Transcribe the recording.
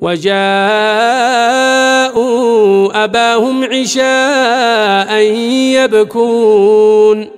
وجاءوا أباهم عشاء يبكون